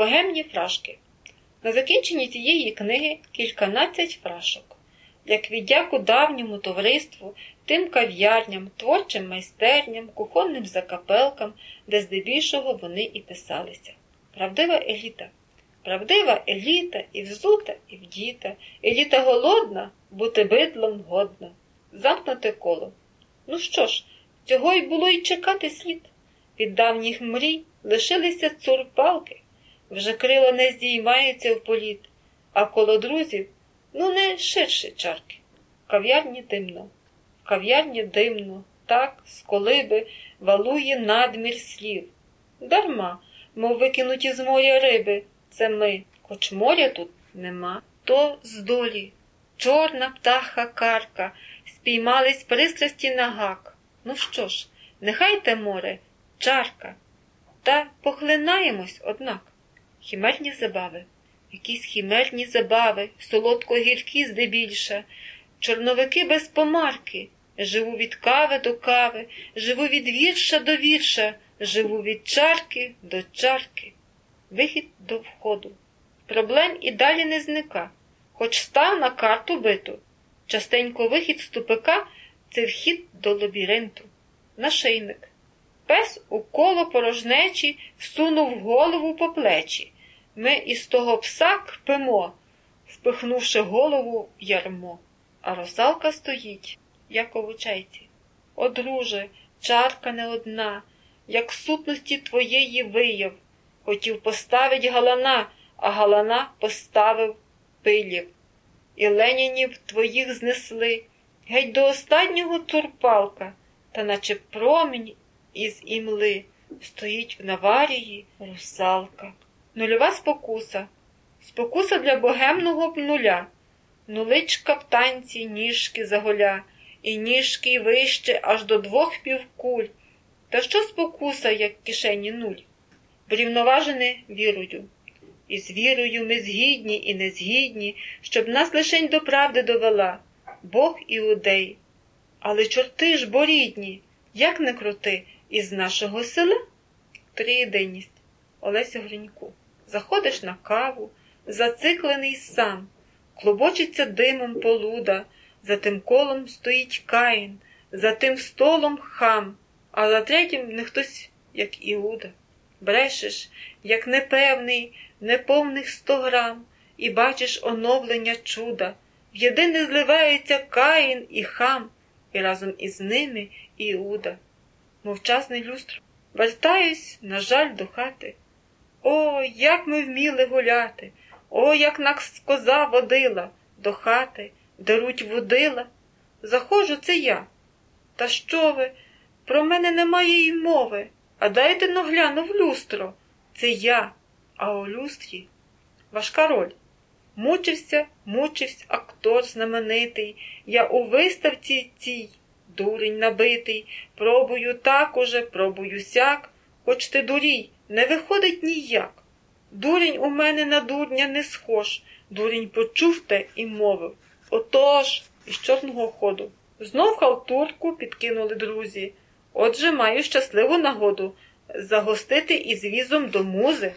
Богемні фрашки. На закінченні цієї книги кільканадцять фрашок, як віддяку давньому товариству, тим кав'ярням, творчим майстерням, кухонним закапелкам, де здебільшого вони і писалися. Правдива еліта. Правдива еліта і взута, і вдіта, еліта голодна, бути бидлом годна. Замкнуте коло. Ну що ж, цього й було й чекати слід. Від давніх мрій лишилися цурпалки, вже крило не здіймається в політ, а коло друзів ну не ширше чарки. В кав'ярні димно, в кав'ярні димно, так, з колиби валує надмір слів. Дарма, мов викинуті з моря риби, це ми, хоч моря тут нема, то з долі. Чорна птаха карка, спіймались пристрасті на гак. Ну що ж, нехай те море, чарка. Та похлинаємось, однак. Хімерні забави, якісь хімерні забави, солодко-гіркі здебільше, чорновики без помарки. Живу від кави до кави, живу від вірша до вірша, живу від чарки до чарки. Вихід до входу. Проблем і далі не зника, хоч став на карту биту. Частенько вихід з тупика це вхід до лабіринту. Нашийник. Пес у коло порожнечі всунув голову по плечі. Ми із того пса кпимо, впихнувши голову в ярмо. А русалка стоїть, як у вучейці. О, друже, чарка не одна, як сутності твоєї вияв. Хотів поставить галана, а галана поставив пилів. І ленінів твоїх знесли, геть до останнього турпалка, та наче промінь із імли стоїть в Наварії русалка. Нульова спокуса. Спокуса для богемного нуля. Нуличка в танці ніжки заголя, і ніжки вище аж до двох півкуль. Та що спокуса, як кишені нуль? Врівноважене вірою. І з вірою ми згідні і незгідні, щоб нас лишень до правди довела, Бог іудей. Але чорти ж бо рідні, як не крути, із нашого села? Триєдинність. Олеся Гринько. Заходиш на каву, зациклений сам, клобочиться димом полуда, за тим колом стоїть Каїн, за тим столом хам, а за третім не хтось, як Іуда. Брешеш, як непевний, неповних сто грам, і бачиш оновлення чуда. В єдине зливається Каїн і хам, і разом із ними Іуда. Мовчазний люстр. Вертаюсь, на жаль, до хати. О, як ми вміли гуляти! О, як нас коза водила до хати, даруть водила. Заходжу, це я. Та що ви? Про мене немає й мови. А дайте нагляну в люстро. Це я, а у люстрі важка роль. Мучився, мучився актор знаменитий. Я у виставці цій дурень набитий. Пробую так уже, пробую сяк, хоч ти дурій, не виходить ніяк. Дурень у мене на дурня не схож. Дурень почув те і мовив. Отож, із чорного ходу. Знов халтурку підкинули друзі. Отже, маю щасливу нагоду загостити із візом до музи.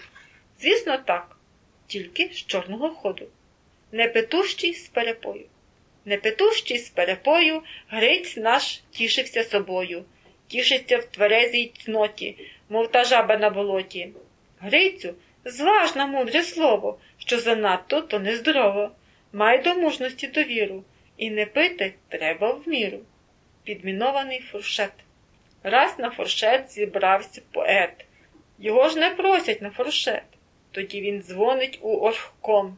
Звісно, так, тільки з чорного ходу. Непетущий з перепою. Непетущий з перепою, Гриць наш тішився собою, тішиться в тверезій цноті, мов та жаба на болоті. Грицю, зваж на мудре слово, що занадто то нездорово. Май до мужності довіру, і не пити треба в міру. Підмінований фуршет. Раз на фуршет зібрався поет. Його ж не просять на фуршет. Тоді він дзвонить у оргком.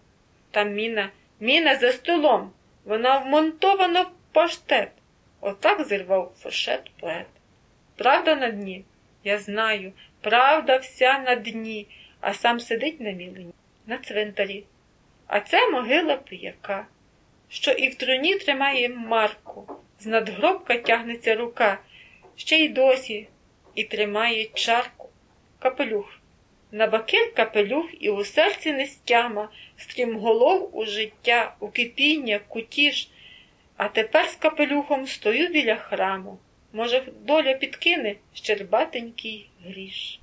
Там міна, міна за столом. Вона вмонтована в паштет. Отак зірвав фуршет поет. Правда на дні? Я знаю, правда вся на дні, а сам сидить на мілині, на цвинтарі. А це могила пияка, що і в труні тримає марку, з надгробка тягнеться рука ще й досі і тримає чарку, капелюх. На бакир капелюх і у серці нестяма, стрімголов у життя, у кипіння, кутіж. А тепер з капелюхом стою біля храму. Може, доля підкине щербатенький гріш.